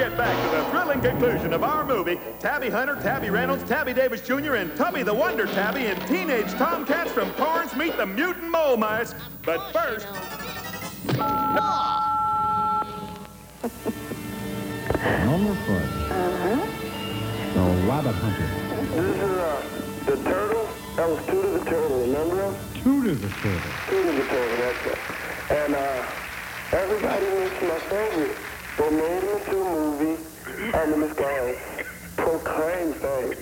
get back to the thrilling conclusion of our movie, Tabby Hunter, Tabby Reynolds, Tabby Davis Jr., and Tubby the Wonder Tabby and Teenage Tomcats from Torrance meet the Mutant Mole Mice. But first, Elmer Fudd. Uh-huh. The Rabbit Hunter. This is uh, the turtle. That was Tooter the turtle, remember him? Tooter the Turtle. Tooter the turtle, that's it. And uh, everybody makes my favorite. They made him into a movie, and this guy proclaimed things.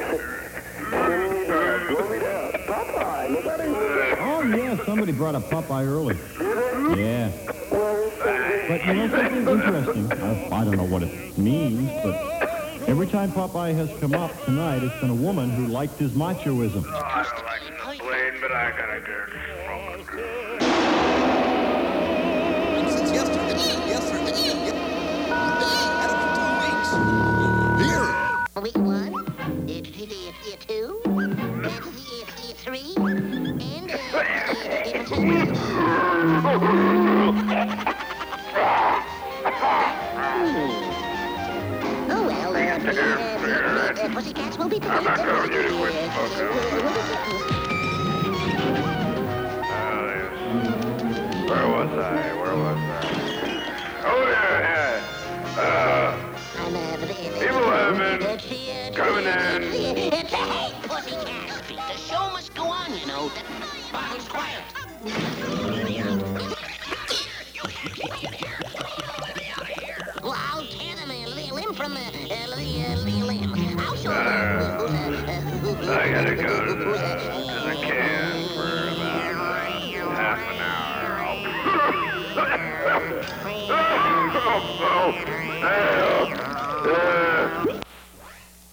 Send me down, blow me down. Popeye, nobody knew that. Oh, yeah, somebody brought up Popeye early. Yeah. Well, it's so. But you know something interesting? I, I don't know what it means, but every time Popeye has come up tonight, it's been a woman who liked his machoism. Oh, I don't like this plane, but I gotta get Week one, it, it, it, it two, it, it, it three, and uh, it, it, Oh well, uh, uh, uh, uh, pussycats will be I'm not to quit smoking. Oh. Where was I? Where was I? Oh, yeah, yeah. Uh, People have been coming in. It's a hey, pussycat. The show must go on, you know. Who's quiet? Well, I'll tear them a li- limb from uh, uh, li- limb. I'll show them. I gotta go to the, to the can for about half an hour.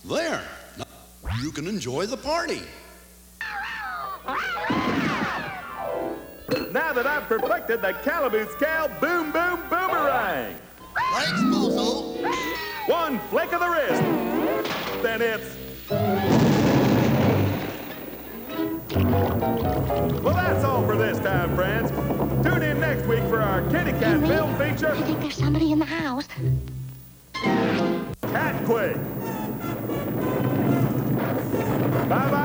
There. Now you can enjoy the party. now that I've perfected the Calaboose Cow Boom Boom Boomerang, Thanks, Bozo. one flick of the wrist, then it's. Well, that's all for this time, friends. Tune in next week for our Kitty Cat Henry, film I think there's somebody in the house. Cat Quake. Bye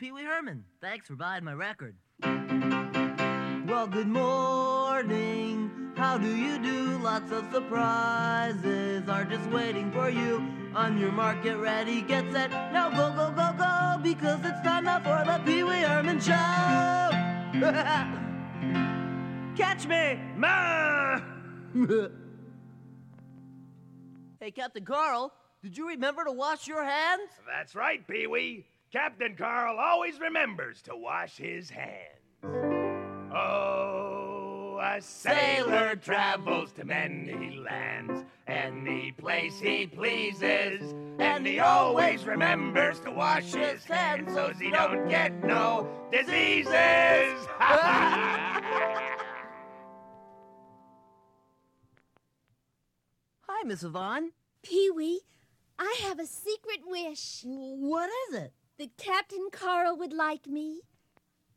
Pee Wee Herman. Thanks for buying my record. Well, good morning. How do you do? Lots of surprises are just waiting for you. On your mark, get ready, get set. Now go, go, go, go, because it's time now for the Pee Wee Herman Show. Catch me! Ma! hey, Captain Carl, did you remember to wash your hands? That's right, Pee Wee. Captain Carl always remembers to wash his hands. Oh, a sailor travels to many lands, any place he pleases, and he always remembers to wash his hands so he don't get no diseases. Hi, Miss Yvonne. Pee Wee, I I have a secret wish. What is it? That Captain Carl would like me.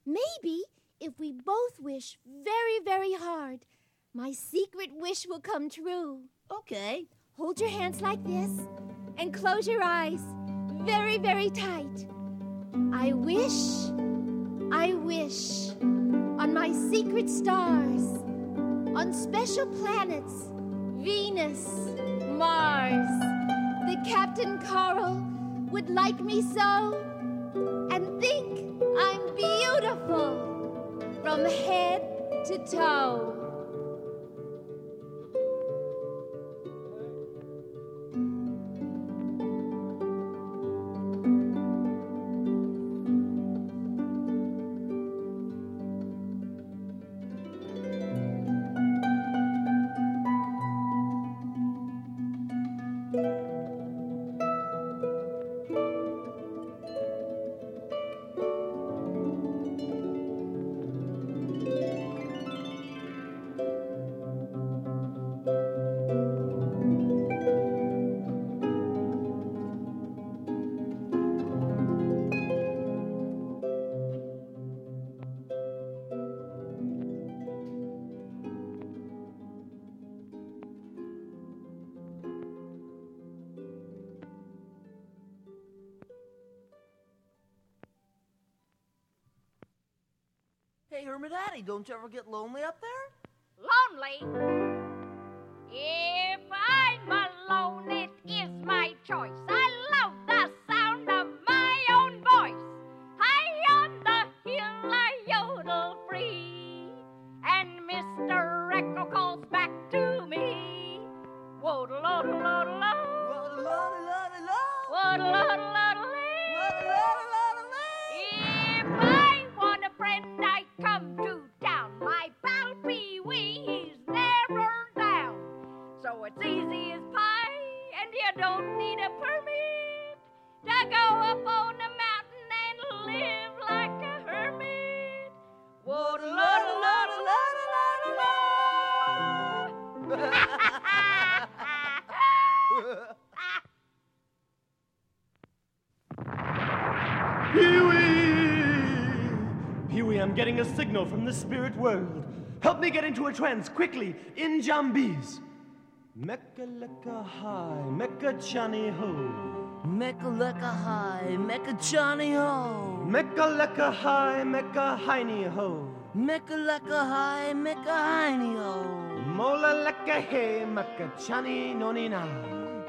Maybe if we both wish very, very hard, my secret wish will come true. Okay. Hold your hands like this and close your eyes very, very tight. I wish, I wish on my secret stars, on special planets, Venus, Mars, that Captain Carl would like me so and think I'm beautiful from head to toe. Don't you ever get lonely up there? Lonely? Don't need a permit to go up on the mountain and live like a hermit. Wodle, lodle, lodle, lodle, lodle, lodle. Pee-wee! Pee-wee, I'm getting a signal from the spirit world. Help me get into a trance, quickly, in Jambies. Mecca lecca high, Mecca chani ho. Mecca lecca high, Mecca Johnny ho. Mecca lecca high, Mecca hiney ho. Mecca lecca high, Mecca hiney ho. Mola lecca hey, Mecca chani nonina.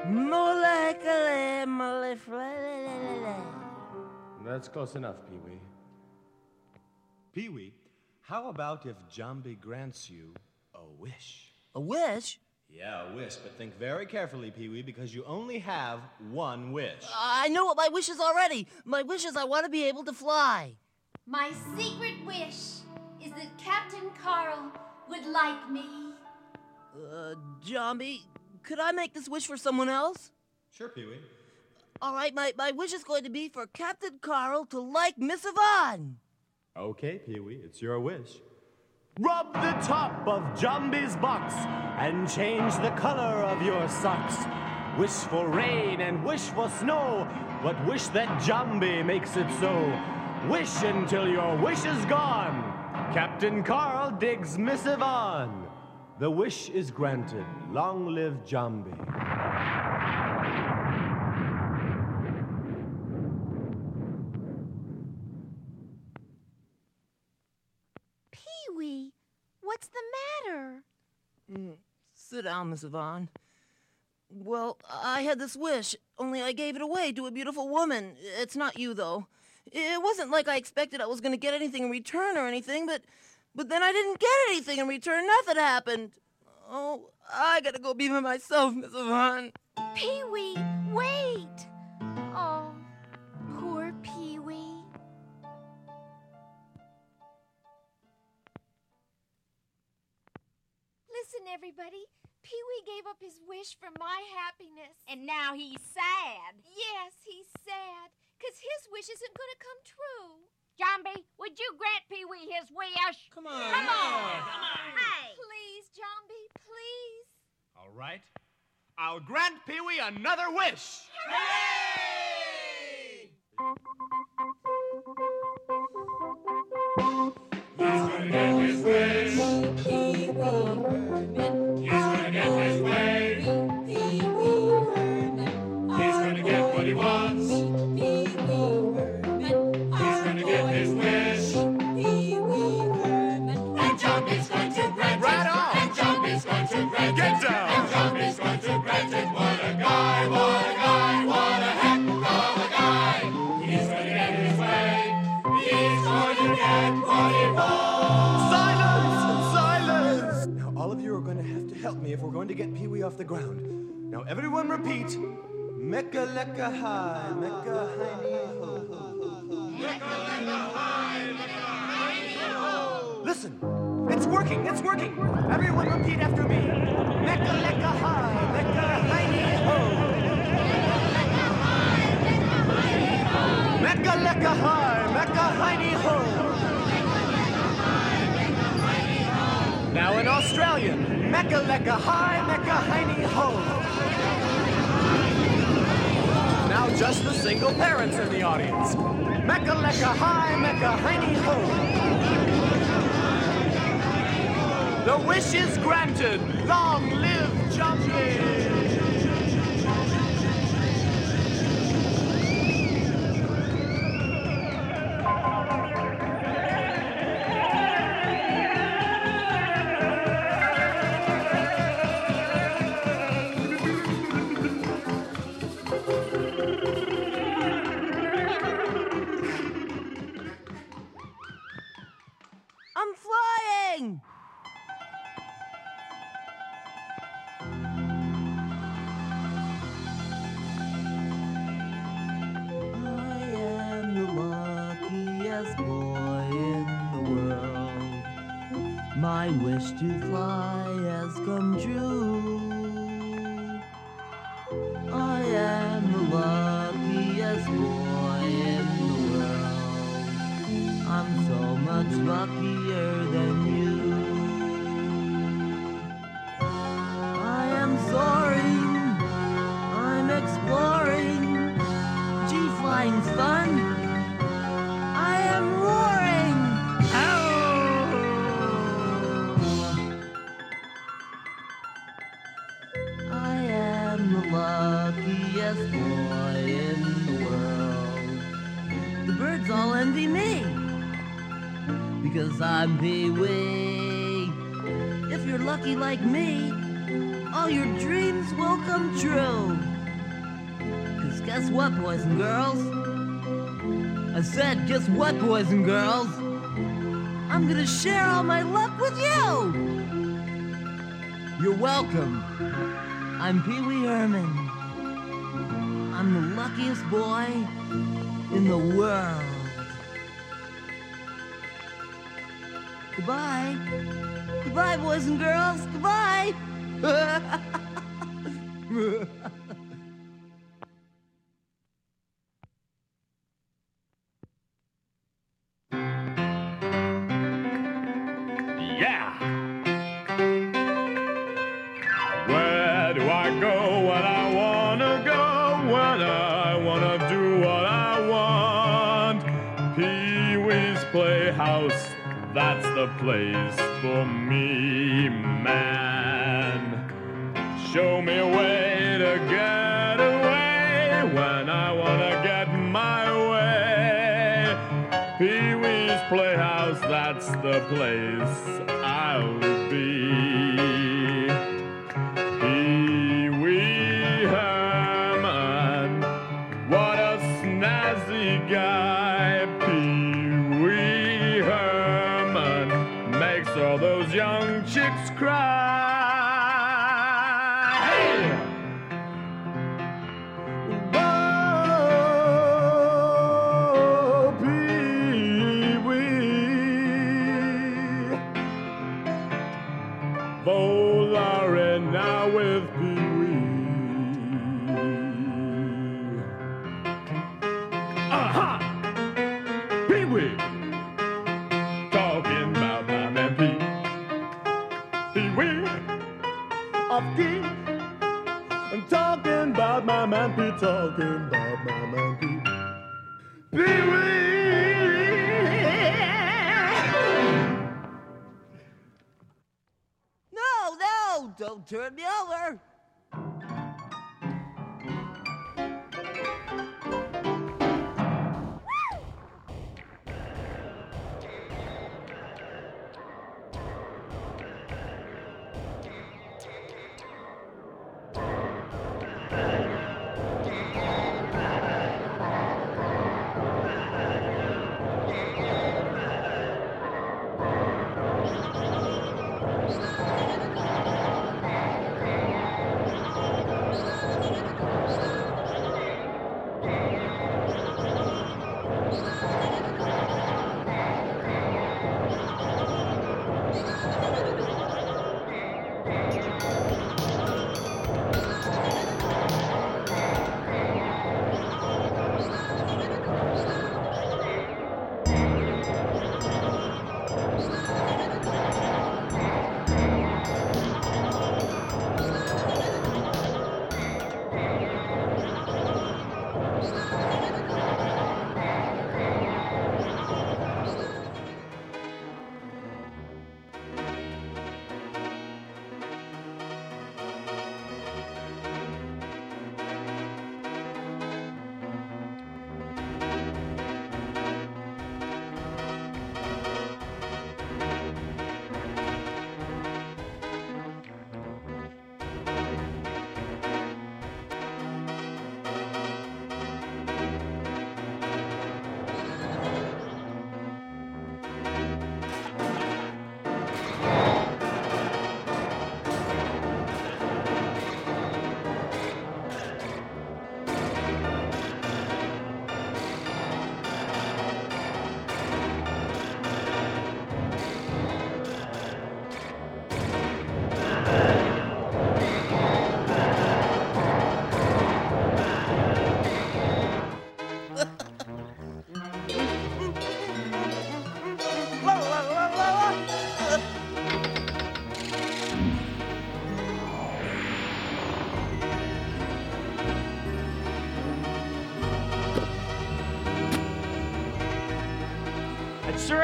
Molekele, moleflelelele. That's close enough, Pee-wee. Pee-wee, how about if Jambi grants you a wish? A wish? Yeah, a wish, but think very carefully, Pee-wee, because you only have one wish. I know what my wish is already. My wish is I want to be able to fly. My secret wish is that Captain Carl would like me. Uh, Jambi, could I make this wish for someone else? Sure, Pee-wee. All right, my, my wish is going to be for Captain Carl to like Miss Yvonne. Okay, Pee-wee, it's your wish. Rub the top of Jambi's box and change the color of your socks. Wish for rain and wish for snow, but wish that Jambi makes it so. Wish until your wish is gone. Captain Carl digs Miss Yvonne. The wish is granted. Long live Jambi. Pee-wee, what's the matter? Mm, sit down, Miss Yvonne. Well, I had this wish, only I gave it away to a beautiful woman. It's not you, though. It wasn't like I expected I was going to get anything in return or anything, but but then I didn't get anything in return. Nothing happened. Oh, I gotta go be by myself, Miss Yvonne. Pee-wee, wait! Listen, everybody. Pee-wee gave up his wish for my happiness. And now he's sad. Yes, he's sad, because his wish isn't going to come true. Jambi, would you grant Pee Wee his wish? Come on. Come on. Come on. Hey. Please, Jambi, please. All right. I'll grant Pee Wee another wish. gonna get his wish. Pee wee Herman. He's gonna get his wish. Pee wee Herman. He's gonna get what he wants, he's gonna get his help me if we're going to get Pee Wee off the ground. Now, everyone repeat Mecca lecca high, Mecca hiney ho. Listen, it's working, it's working. Everyone repeat after me. Mecca lecca high, Mecca hiney ho. Mecca lecca high, Mecca hiney ho. Now in Australian, Mecca lecca high, Mecca hiney ho. Now just the single parents in the audience. Mecca lecca high, Mecca hiney ho. The wish is granted. Long live Jambi! Luckiest boy in the world. The birds all envy me because I'm Pee Wee. If you're lucky like me, all your dreams will come true. Cause guess what, boys and girls? I said, guess what, boys and girls? I'm gonna share all my luck with you! You're welcome. I'm Pee Wee Herman. I'm the luckiest boy in the world. Goodbye. Goodbye, boys and girls. Goodbye.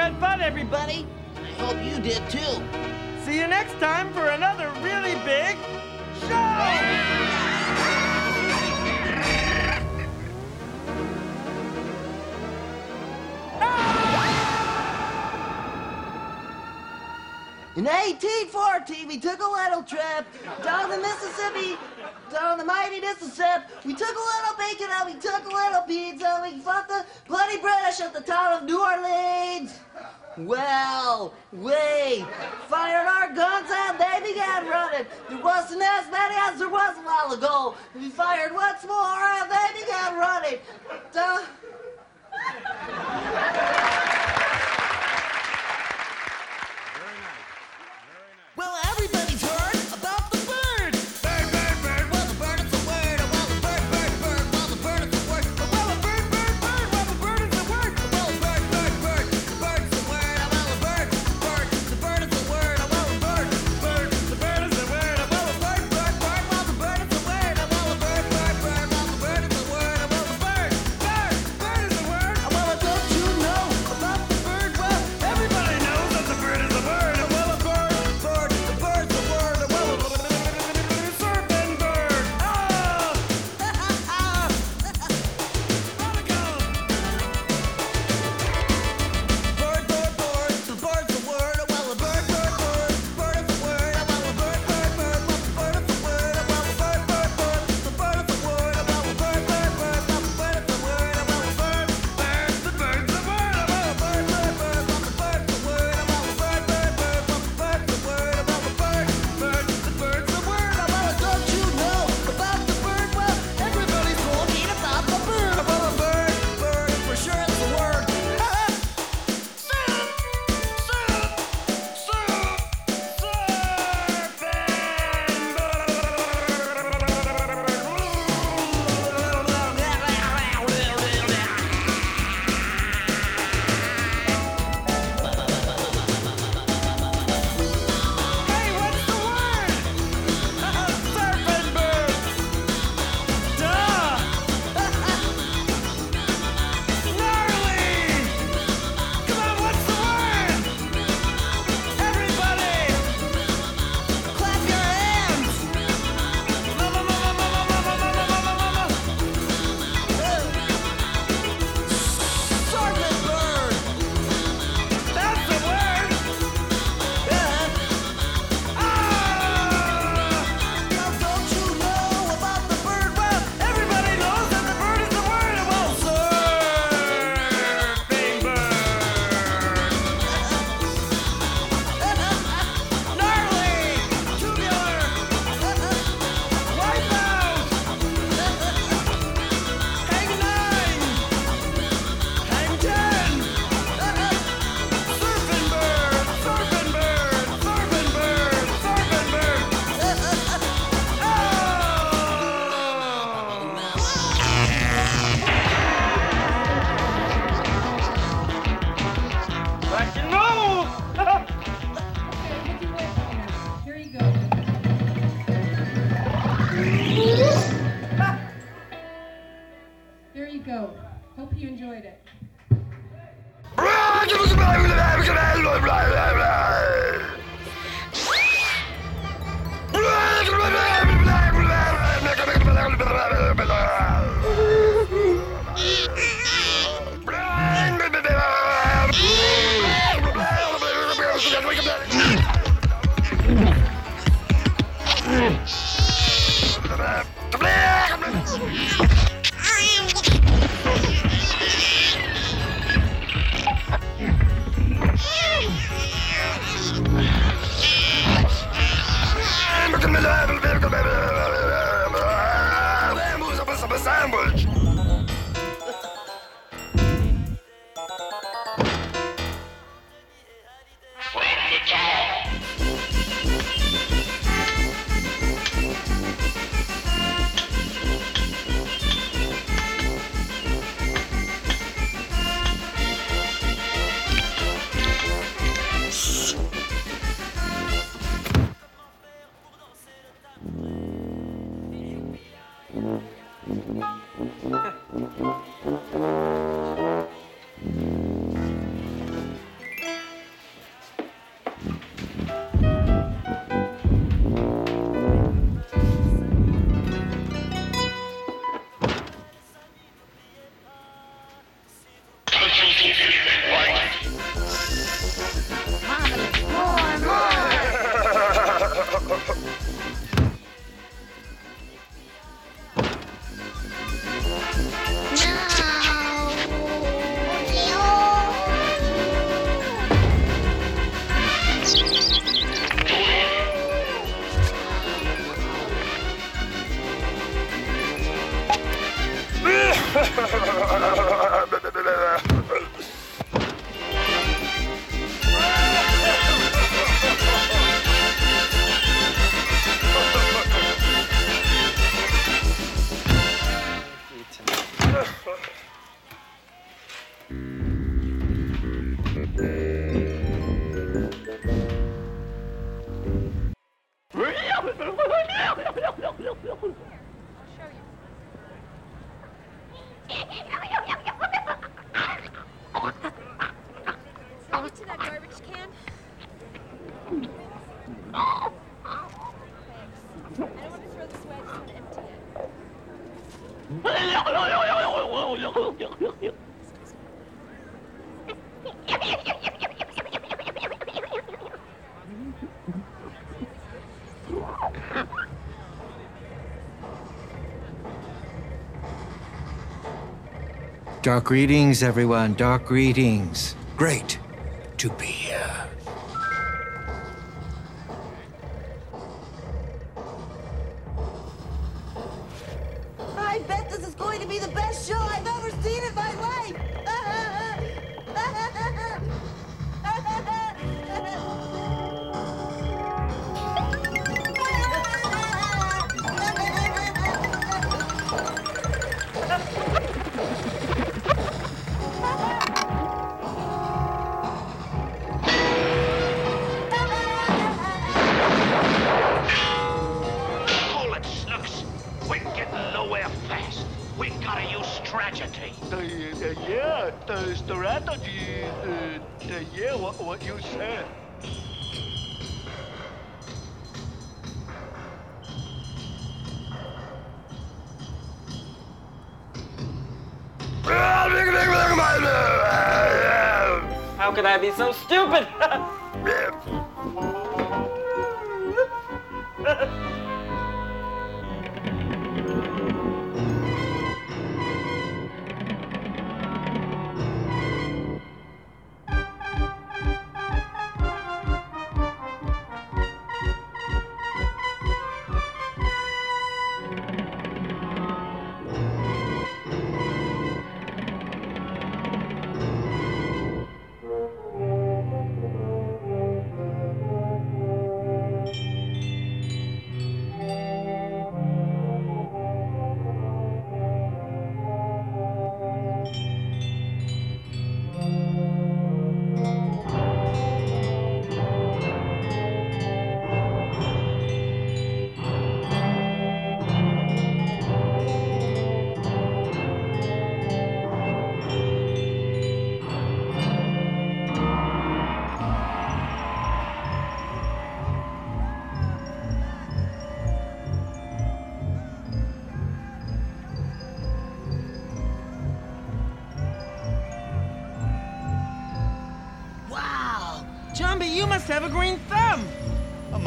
had fun, everybody. I hope you did too. See you next time for another really big show! In 1814, we took we fired our guns and they began running. There wasn't as many as there was a while ago. We fired once more and they began running. Duh. Very nice. Very nice. Well, Dark greetings, everyone. Dark greetings. Great to be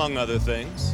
among other things.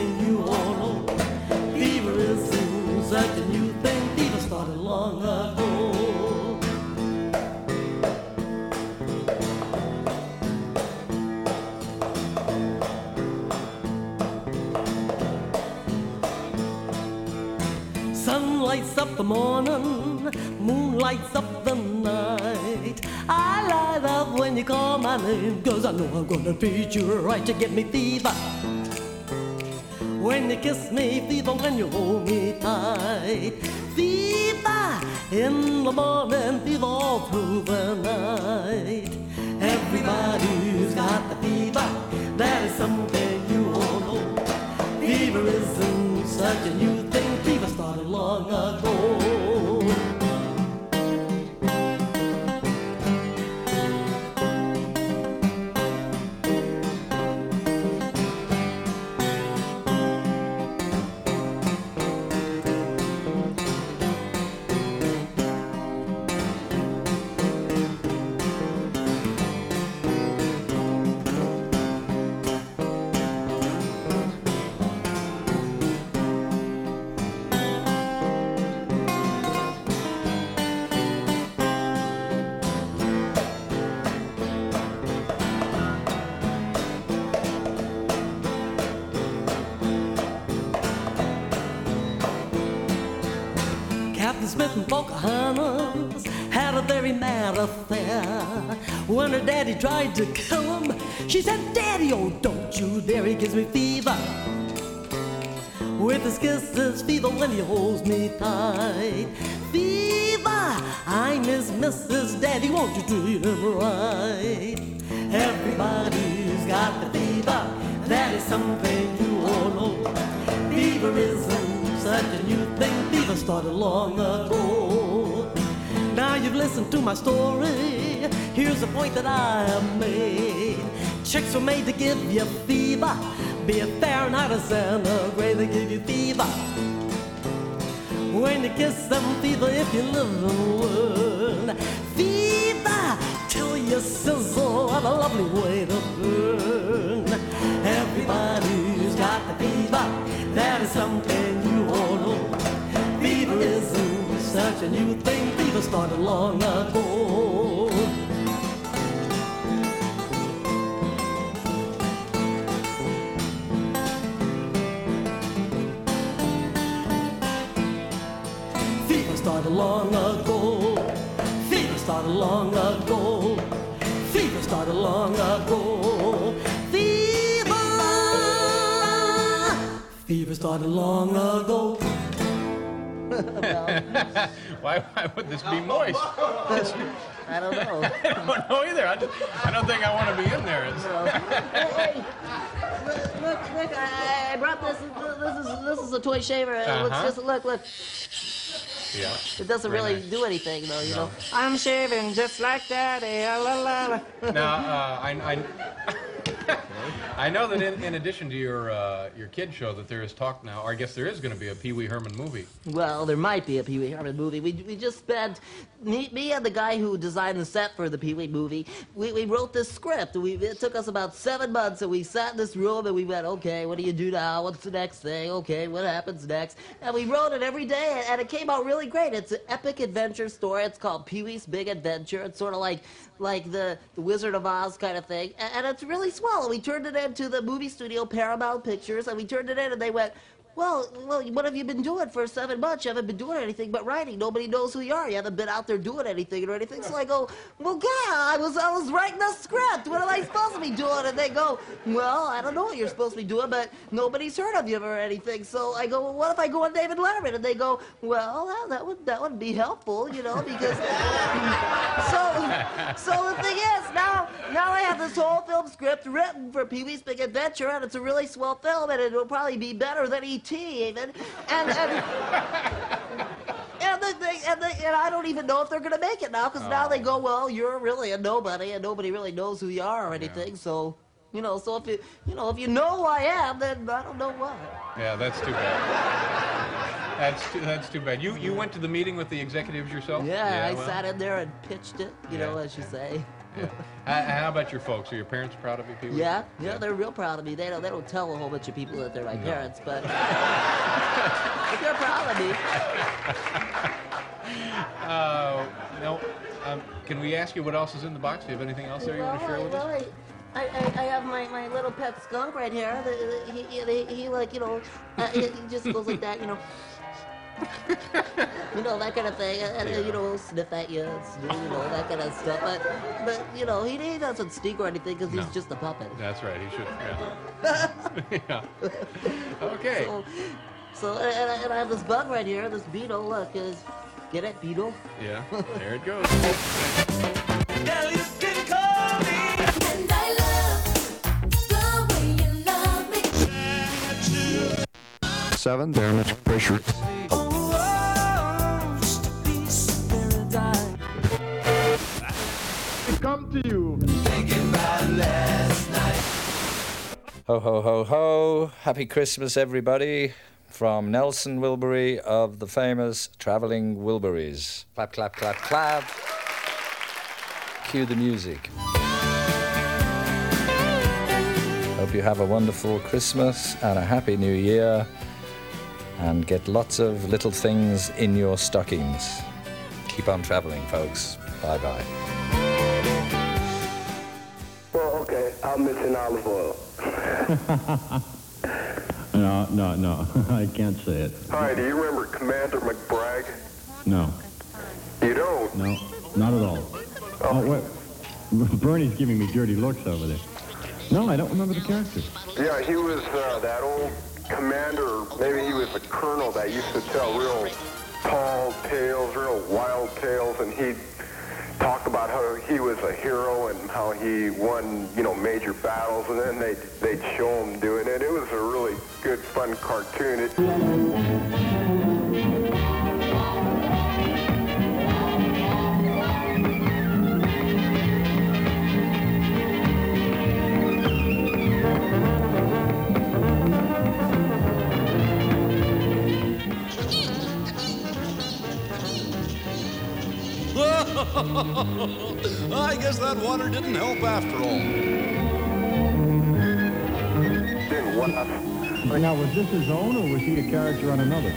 The morning, moon lights up the night. I light up when you call my name, cause I know I'm gonna treat you right. You get me fever. When you kiss me, fever when you hold me tight. Fever in the morning, fever all through the night. Everybody's got the fever, that is something you all know. Fever isn't such a new thing, started long ago. And Pocahontas had a very mad affair. When her daddy tried to kill him, she said, Daddy, oh, don't you dare, he gives me fever. With his kisses, fever when he holds me tight. Fever, I miss Mrs. Daddy, won't you treat him right? Everybody's got the fever, that is something you all know. Fever isn't such a new thing, started long ago. Now you've listened to my story, here's the point that I have made. Chicks were made to give you fever, be it Fahrenheit or centigrade, they give you fever. When you kiss them, fever if you live and learn. Fever till you sizzle, what a lovely way to burn. Everybody's isn't such a new thing, fever started long ago. Fever started long ago. Fever started long ago. Fever started long ago. Fever. Fever started long ago. why, why would this be moist? I don't know. I don't know either. I, just, I don't think I want to be in there. Hey, look, look, look! I, I brought this. This is this is a toy shaver. It looks Uh-huh. just look, look. yeah. It doesn't Very really nice. do anything though, you No. know. I'm shaving just like daddy. La, la, la. Now, uh, I, I, I know that in, in addition to your uh, your kid show, that there is talk now, or I guess there is going to be a Pee Wee Herman movie. Well, there might be a Pee Wee Herman movie. We, we just spent, me, me and the guy who designed the set for the Pee Wee movie, we, we wrote this script. We, it took us about seven months, and we sat in this room and we went, okay, what do you do now? What's the next thing? Okay, what happens next? And we wrote it every day, and it came out really great. It's an epic adventure story. It's called Pee Wee's Big Adventure. It's sort of like like the, the Wizard of Oz kind of thing. And, and it's really swell. And we turned it into the movie studio Paramount Pictures, and we turned it in, and they went, well, well, what have you been doing for seven months? You haven't been doing anything but writing. Nobody knows who you are. You haven't been out there doing anything or anything. So I go, well, yeah, I was, I was writing a script. What am I supposed to be doing? And they go, well, I don't know what you're supposed to be doing, but nobody's heard of you or anything. So I go, well, what if I go on David Letterman? And they go, well, that, that would that would be helpful, you know, because so so the thing is now now I have this whole film script written for Pee Wee's Big Adventure, and it's a really swell film, and it'll probably be better than E.T. even. And and and, the, thing and, the, and I don't even know if they're gonna make it now, because now they go, oh. well, you're really a nobody, and nobody really knows who you are or anything. So you know, so if you you know if you know who I am, then I don't know what. Yeah, that's too bad. That's too, that's too bad. You you went to the meeting with the executives yourself? Yeah, I well, sat in there and pitched it, you know, as you say. Yeah. How, how about your folks? Are your parents proud of you, Pee Wee? Yeah, yeah, they're real proud of me. They don't, they don't tell a whole bunch of people that they're my No. parents, but, but they're proud of me. Uh, no. Um, can we ask you what else is in the box? Do you have anything else there you want to share with us? Well, I, I, I have my, my little pet skunk right here. The, the, he, he, he, like, you know, uh, he, he just goes like that, you know. you know, that kind of thing. And, and, you know, sniff at you, you know, that kind of stuff. But, but you know, he, he doesn't sneak or anything because No. he's just a puppet. That's right. He should. Yeah. yeah. Okay. So, so and, and I- have this bug right here, this beetle. Look, is get it, beetle? Yeah. There it goes. Seven, very much pressure. To you. Ho, ho, ho, ho. Happy Christmas, everybody. From Nelson Wilbury of the famous Traveling Wilburys. Clap, clap, clap, clap. Cue the music. Hope you have a wonderful Christmas and a happy new year. And get lots of little things in your stockings. Keep on traveling, folks. Bye bye. Well, okay, I'm missing olive oil. No, no, no. I can't say it. Hi, do you remember Commander McBragg? No, You don't? no, not at all. Oh, wait. Bernie's giving me dirty looks over there. No, I don't remember the character. Yeah, he was uh, that old commander, maybe he was a colonel that used to tell real tall tales, real wild tales, and he'd talk about how he was a hero and how he won, you know, major battles, and then they'd, they'd show him doing it. It was a really good, fun cartoon. It, I guess that water didn't help after all. Now, was this his own, or was he a character on another?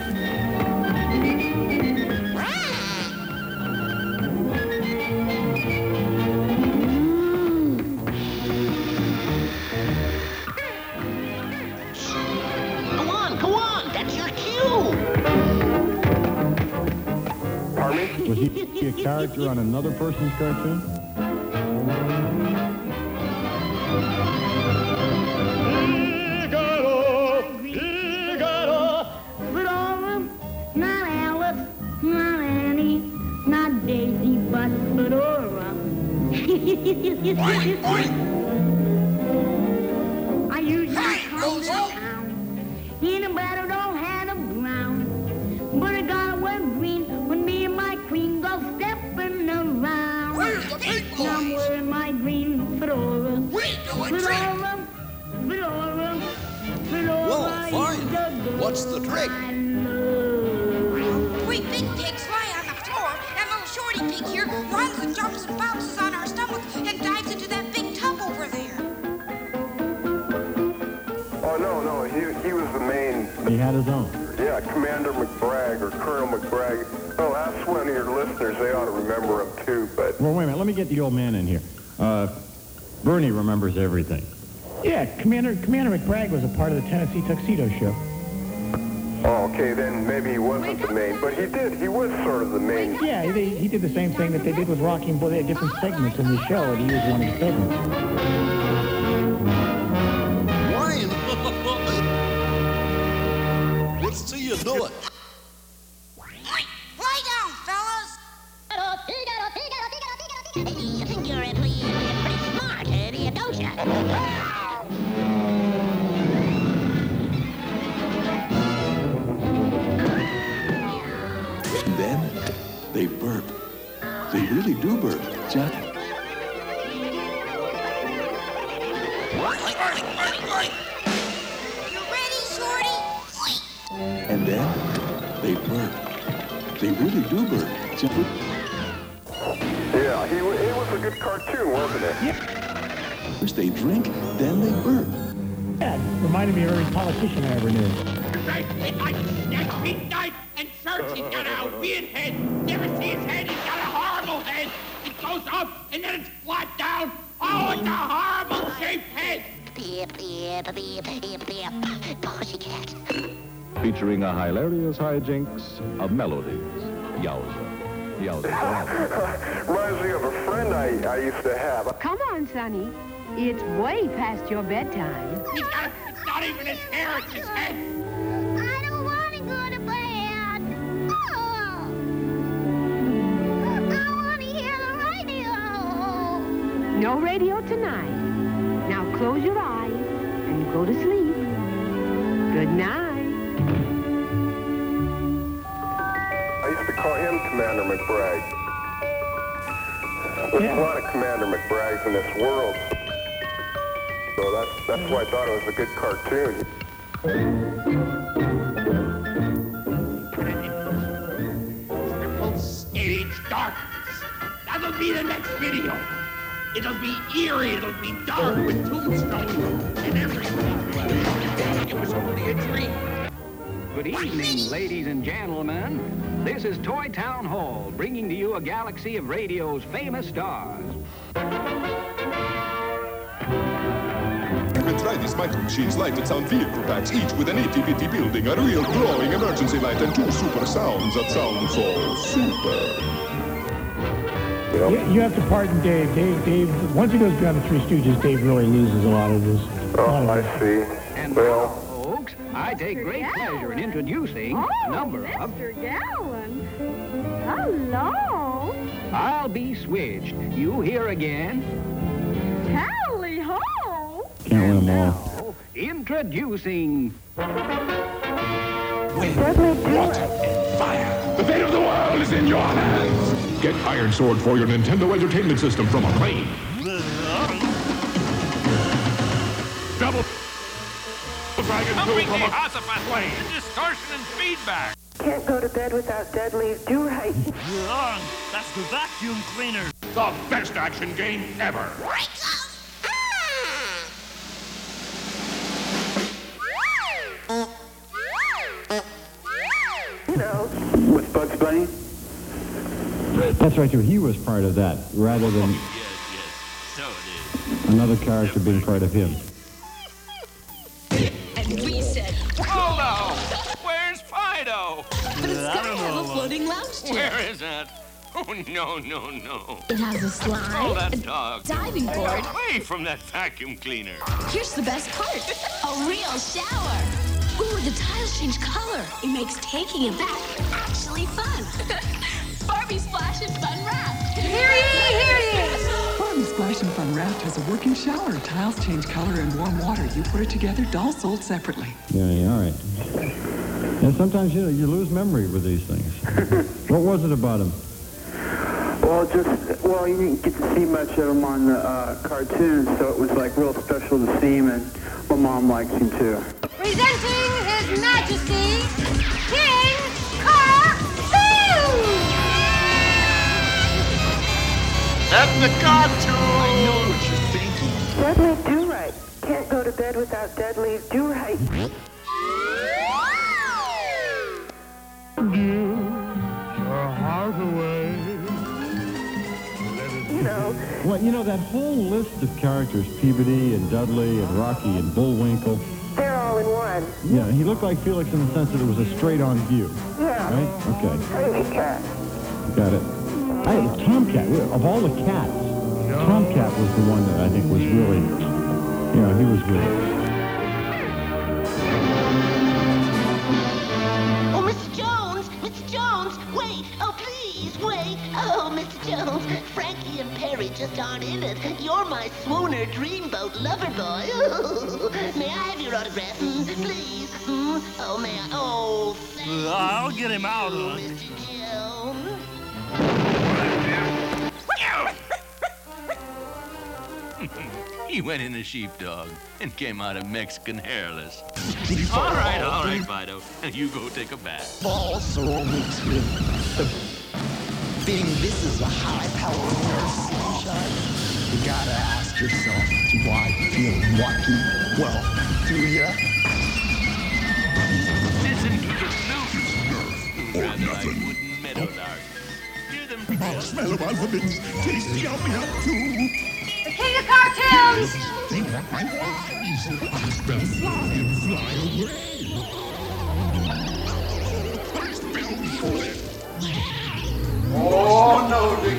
Was he a character on another person's cartoon? Trick? We big pigs lie on the floor, and little shorty pig here runs and jumps and bounces on our stomachs and dives into that big tub over there. Oh, no, no, he, he was the main, He had his own. yeah, Commander McBragg or Colonel McBragg. Oh, ask one of your listeners. They ought to remember him, too, but... Well, wait a minute. Let me get the old man in here. Uh, Bernie remembers everything. Yeah, Commander Commander McBragg was a part of the Tennessee Tuxedo Show. Okay, then maybe he wasn't the main, but he did. He was sort of the main. Yeah, he, he did the same thing that they did with Rocky and Bull. They had different segments in the show, and he was one of the segments. Why? Let's see you do it. Goes up, and then it's flat down. Oh, it's a horrible mm. shaped head. Beep, beep, beep, beep, beep. Pussycat. featuring a hilarious hijinks of melodies. Yowza. Yowza. Reminds me of a friend I, I used to have. Come on, Sonny. It's way past your bedtime. He's got, it's not even his hair, it's his head. No radio tonight. Now close your eyes and go to sleep. Good night. I used to call him Commander McBride. There's a lot of Commander McBrides in this world. So that's, that's why I thought it was a good cartoon. Triple stage darkness. That'll be the next video. It'll be eerie, it'll be dark with tombstones and everything. It was only a dream. Good evening, ladies and gentlemen. This is Toy Town Hall, bringing to you a galaxy of radio's famous stars. You can try these micro machines light and sound vehicle packs, each with an itty bitty building, a real glowing emergency light, and two super sounds that sound so super. You, you have to pardon Dave. Dave, Dave, once he goes beyond the Three Stooges, Dave really loses a lot of his. Oh, I see. And Well, folks, I take great pleasure in introducing oh, a number of Mr. Gowan. Hello. I'll Be Switched. You here again? Tally ho. Can't win them all. Introducing Wind, water, and fire. The fate of the world is in your hands. Get Iron Sword for your Nintendo Entertainment System from Acclaim. Double Dragon 2 from Acclaim. Distortion and feedback. Can't go to bed without Dudley Do-Right. Wrong. That's the vacuum cleaner. The best action game ever. You know, with Bugs Bunny. That's right, too. He was part of that, rather than another character being part of him. And we said, Hold on. Where's Fido? but it's gotta have a floating lounge chair. Where is it? Oh, no, no, no. It has a slide, Oh, that dog. diving board. Away from that vacuum cleaner. Here's the best part, a real shower. Ooh, the tiles change color. It makes taking a bath actually fun. Barbie Splash and Fun Raft. Hear ye, hear ye. Barbie Splash and Fun Raft has a working shower. Tiles change color in warm water. You put it together, dolls sold separately. Yeah, yeah, all right. And sometimes, you know, you lose memory with these things. what was it about him? Well, just, well, you didn't get to see much of him on the uh, cartoons, so it was like real special to see him, and my mom likes him too. Presenting His Majesty, King That's the cartoon. I know what you're thinking. Dudley Do-Right. Can't go to bed without Dudley Do-Right. Your heart away. You know, Well, you know, that whole list of characters, Peabody and Dudley and Rocky and Bullwinkle, they're all in one. yeah, he looked like Felix in the sense that it was a straight-on view, Yeah. right? Okay, Crazy cat. got it. I had a Tomcat. Of all the cats, Tomcat was the one that I think was really, you know, he was good. Oh, Mr. Jones! Mr. Jones! Wait! Oh, please, wait! Oh, Mr. Jones! Frankie and Perry just aren't in it. You're my swooner dreamboat lover boy. may I have your autograph? Mm, please? Mm, oh, may I? Oh, thank I'll get him out of Mr. He went in a sheepdog and came out a Mexican hairless. all right, all right, Fido. You go take a bath. Balls are all mixed with the being this is a high power nurse sunshine. You gotta ask yourself, do I feel lucky? Well, do ya? Listen to the blues. Rather like wooden meadow larks. Hear them Oh, smell of alphabets. Taste yummy up too. The King of Cartoons! They want my wise. I spell fly and fly away. Oh, no, Dick.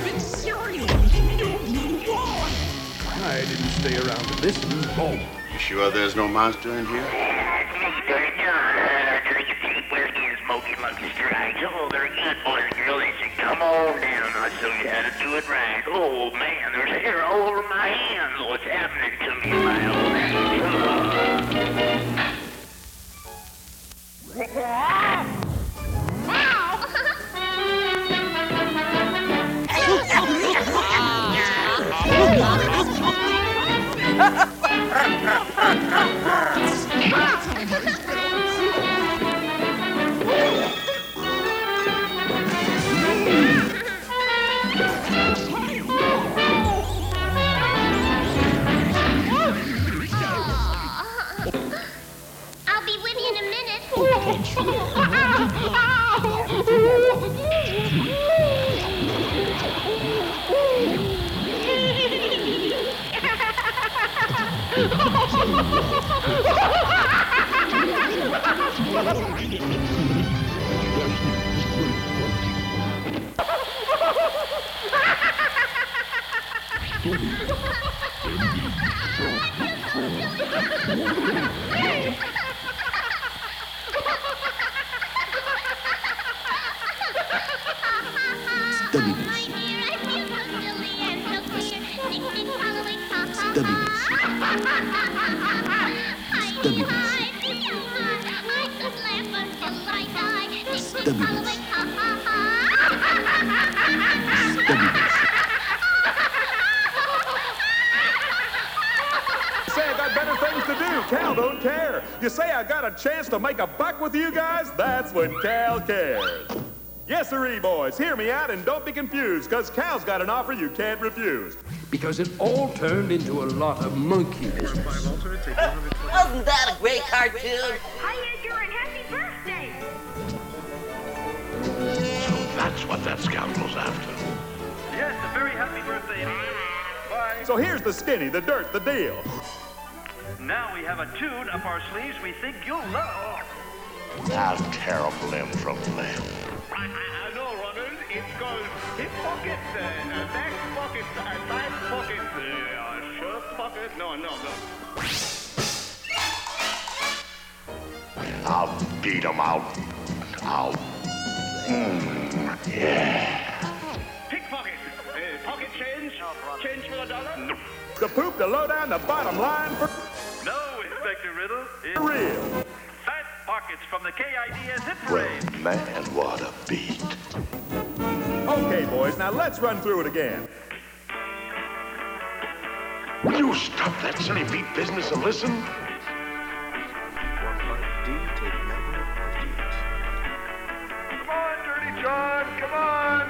I didn't stay around to listen. Oh. You sure there's no monster in here? To do it right. Oh, man, there's hair all over my hands. What's happening to me, my old I'll That's when Cal cares. Yes, sirree, boys. Hear me out and don't be confused, because Cal's got an offer you can't refuse. Because it all turned into a lot of monkey business. Wasn't that a great cartoon? Hi, Edgar, and happy birthday! So that's what that scoundrel's after. Yes, a very happy birthday. Bye. So here's the skinny, the dirt, the deal. Now we have a tune up our sleeves we think you'll love. I'll tear a limb from limb. I, I, I know, Ronald. It's called hip pocket, uh, uh, back pocket, uh, side pocket, uh, shirt pocket. No, no, no. I'll beat him out. I'll. Mm, yeah. Pickpocket, uh, pocket change, change for a dollar. The poop, the low down, the bottom line for No, Inspector Riddle. It's real. Fat Pockets from the KIDS Hit Well, Parade. man, what a beat. Okay, boys, now let's run through it again. Will you stop that silly beat business and listen? Come on, Dirty John, come on.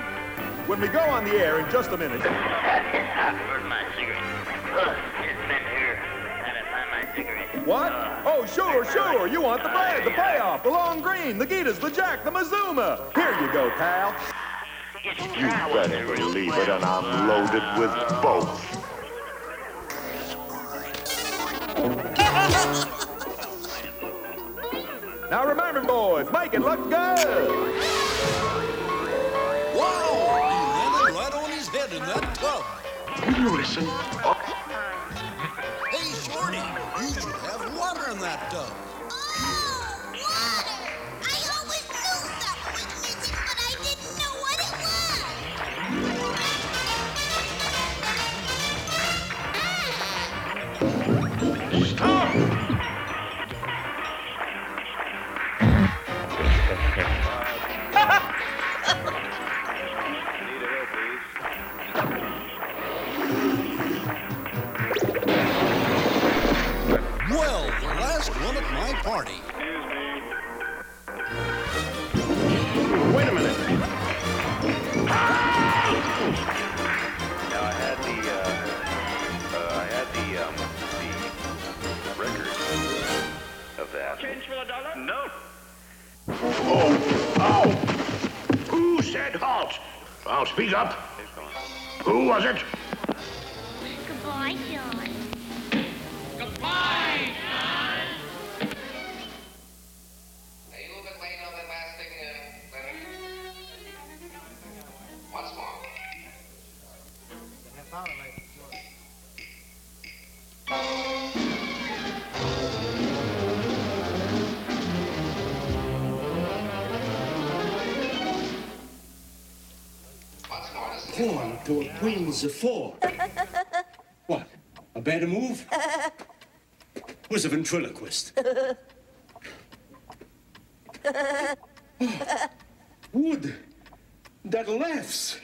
When we go on the air in just a minute. Where's my cigarette? Cigarette. What? Oh, sure, sure. You want the play, the payoff, the long green, the Gitas, the Jack, the Mazuma. Here you go, pal. You better believe it, and I'm loaded with both. Now remember, boys, make it look good. Wow! He landed right on his head in that tub. Will you listen? Hey, You should have water in that tub. Party. Wait a minute. Now I had the, uh, uh, I had the, um, the record of that. Change for a dollar? No. Oh, oh! Who said halt? I'll speak up. Who was it? Queen's a four. What? A bad move? Where's a ventriloquist? Wood that laughs.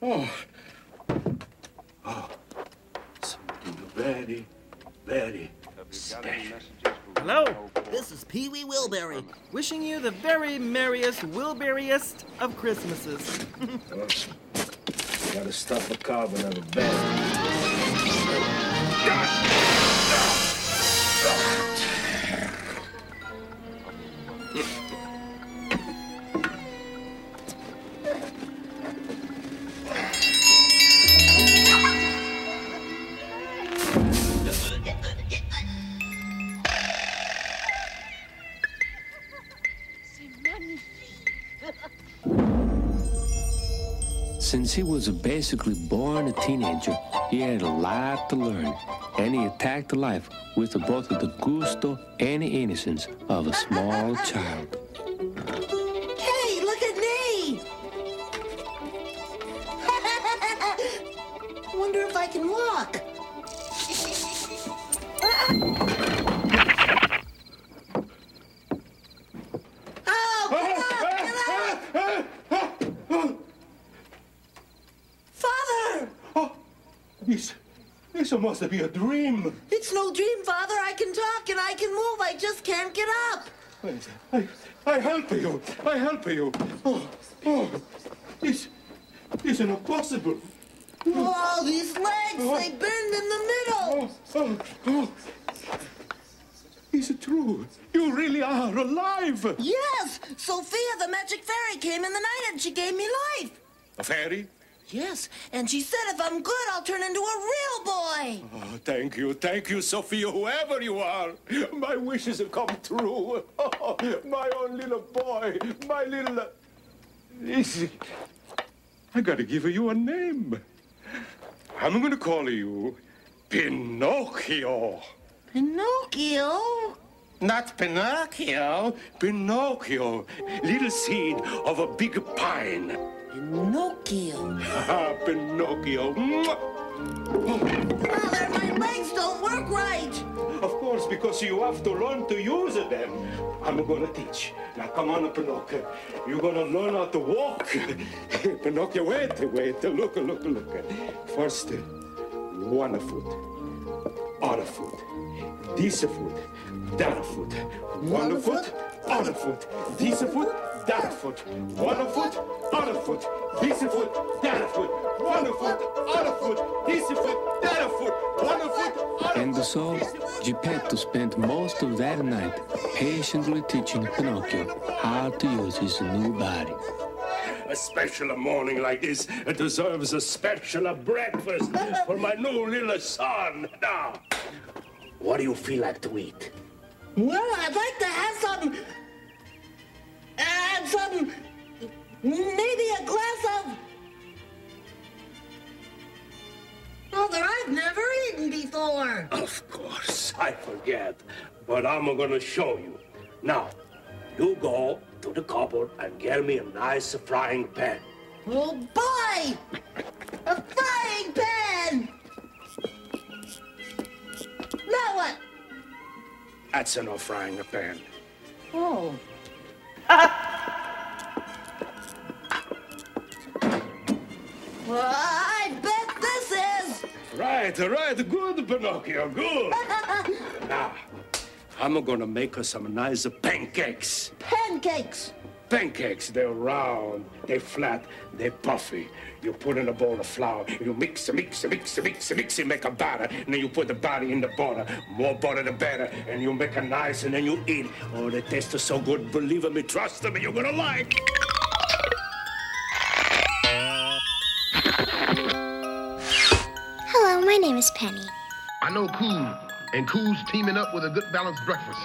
Oh. Oh. Something very, very special. Hello, this is Pee Wee Wilbury, wishing you the very merriest, Wilburyest of Christmases. Gotta stop a carbon on the bed. Since he was basically born a teenager, he had a lot to learn, and he attacked life with both the gusto and innocence of a small child. Must be a dream. It's no dream, Father. I can talk and I can move. I just can't get up. I, I help you. I help you. Oh, oh, this, this is not possible. Oh, these legs, they oh. bend in the middle. Oh, oh, oh. Is it true? You really are alive. Yes, Sophia, the magic fairy, came in the night and she gave me life. A fairy? Yes, and she said if I'm good, I'll turn into a real boy. Oh, thank you, thank you, Sophia, whoever you are. My wishes have come true. Oh, my own little boy, my little. Easy. I gotta give you a name. I'm gonna call you Pinocchio. Pinocchio? Not Pinocchio. Pinocchio. Little seed of a big pine. Pinocchio. Ah, Pinocchio. Father, my legs don't work right. Of course, because you have to learn to use them. I'm gonna teach. Now come on, Pinocchio. You're gonna learn how to walk. Pinocchio, wait, wait. Look, look, look. First, one foot, other foot, this foot, that foot, one foot, other foot, this foot, that foot, one foot, other foot, this foot, that foot, one foot, other foot, this foot, that foot, one foot, other And so, Geppetto spent most of that night patiently teaching Pinocchio how to use his new body. A special morning like this deserves a special breakfast for my new little son. Now, what do you feel like to eat? Well, I'd like to have some. Add some. Maybe a glass of. Father, I've never eaten before. Of course, I forget, but I'm gonna show you. Now, you go to the cupboard and get me a nice frying pan. Oh boy! A frying pan! Now what? That's enough frying a pan. Oh. Well, I bet this is. Right, right, good, Pinocchio, good. now, I'm gonna make her some nice pancakes. Pancakes. Pancakes, they're round, they're flat, they're puffy. You put in a bowl of flour, you mix, mix, mix, mix, mix, and make a batter. And then you put the batter in the butter. More butter, the better. And you make a nice, and then you eat. Oh, the taste is so good. Believe me, trust me, you're gonna like. Hello, my name is Penny. I know Cool, and Cool's teaming up with a good balanced breakfast.